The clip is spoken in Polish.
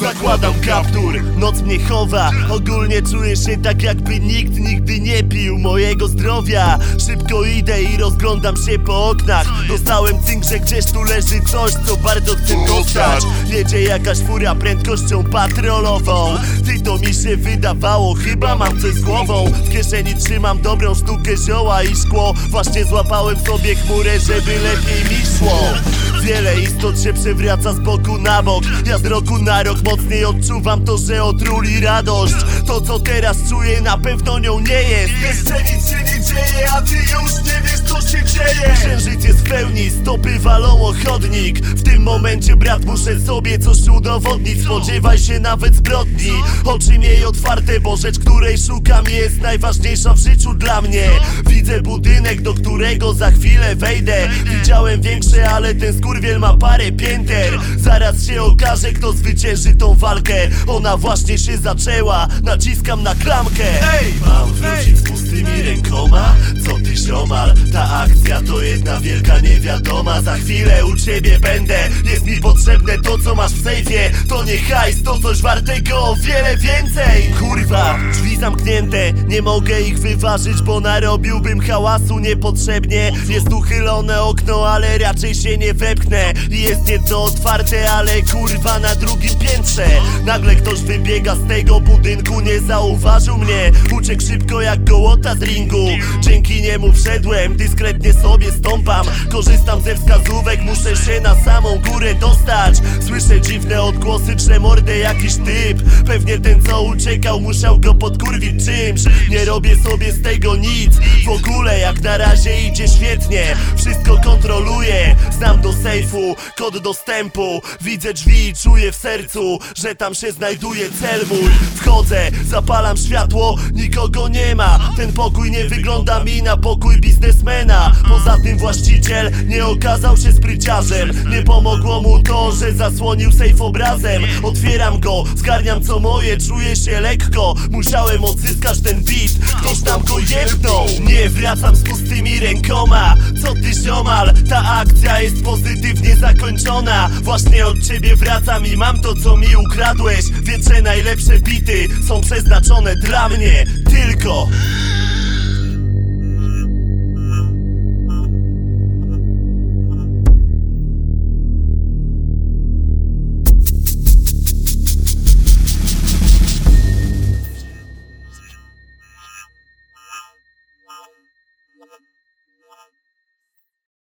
nakładam kaptur. Noc mnie chowa, ogólnie czuję się tak jakby nikt nigdy nie pił mojego zdrowia. Szybko idę i rozglądam się po oknach. Dostałem cynk, że gdzieś tu leży coś, co bardzo chcę dostać. Jedzie jakaś fura prędkością patrolową. Ty to mi się wydawało, chyba mam coś z głową. W kieszeni trzymam dobrą sztukę zioła i szkło. Właśnie złapałem sobie chmurę, żeby lepiej mi szło Wiele istot się przewraca z boku na bok. Ja z roku na rok mocniej odczuwam to, że otruli radość. To co teraz czuję na pewno nią nie jest. Jeszcze nic się nie dzieje, a ty już nie wiesz co się dzieje. Księżyc jest w pełni, stopy walą o chodnik W tym momencie brat muszę sobie coś udowodnić. Spodziewaj się nawet zbrodni. Oczy miej otwarte, bo rzecz której szukam jest najważniejsza w życiu dla mnie. Widzę budynek, do którego za chwilę wejdę. Widziałem większe, ale ten skurwiel ma parę pięter Zaraz się okaże, kto zwycięży tą walkę. Ona właśnie się zaczęła, naciskam na klamkę. Ej, mam wrócić z pustymi rękoma? Co ty ziomal? Ta akcja to jedna wielka niewiadoma. Za chwilę u ciebie będę. Jest mi potrzebne to co masz w sejfie. To nie hajs, to coś wartego. O wiele więcej. Kurwa, drzwi zamknięte. Nie mogę ich wyważyć, bo narobiłbym hałasu niepotrzebnie. Jest uchylone okno, ale raczej się nie wepchnę. Jest jedno otwarte, ale kurwa na drugim piętrze. Nagle ktoś wybiega z tego budynku Nie zauważył mnie. Uciekł szybko jak gołota z ringu. Dzięki niemu wszedłem, dyskretnie sobie stąpam. Korzystam ze wskazówek, muszę się na samą górę dostać. Słyszę dziwne odgłosy, trze mordę jakiś typ. Pewnie ten co uciekał musiał go podkurwić czymś. Nie robię sobie z tego nic. W ogóle jak na razie idzie świetnie. Wszystko kontroluję. Znam do sejfu, kod dostępu. Widzę drzwi i czuję w sercu Że tam się znajduje cel mój. Wchodzę, zapalam światło Nikogo nie ma. Ten pokój nie wygląda mi na pokój biznesmena. Poza tym właściciel nie okazał się spryciarzem. Nie pomogło mu to, że zasłonił sejf obrazem. Otwieram go, zgarniam co moje Czuję się lekko. Musiałem odzyskać ten beat Ktoś tam go jebnął. Nie wracam z pustymi rękoma Co ty ziomal? Ta akcja jest zakończona Właśnie od ciebie wracam i mam to co mi ukradłeś. Wiem, że najlepsze bity są przeznaczone dla mnie. Tylko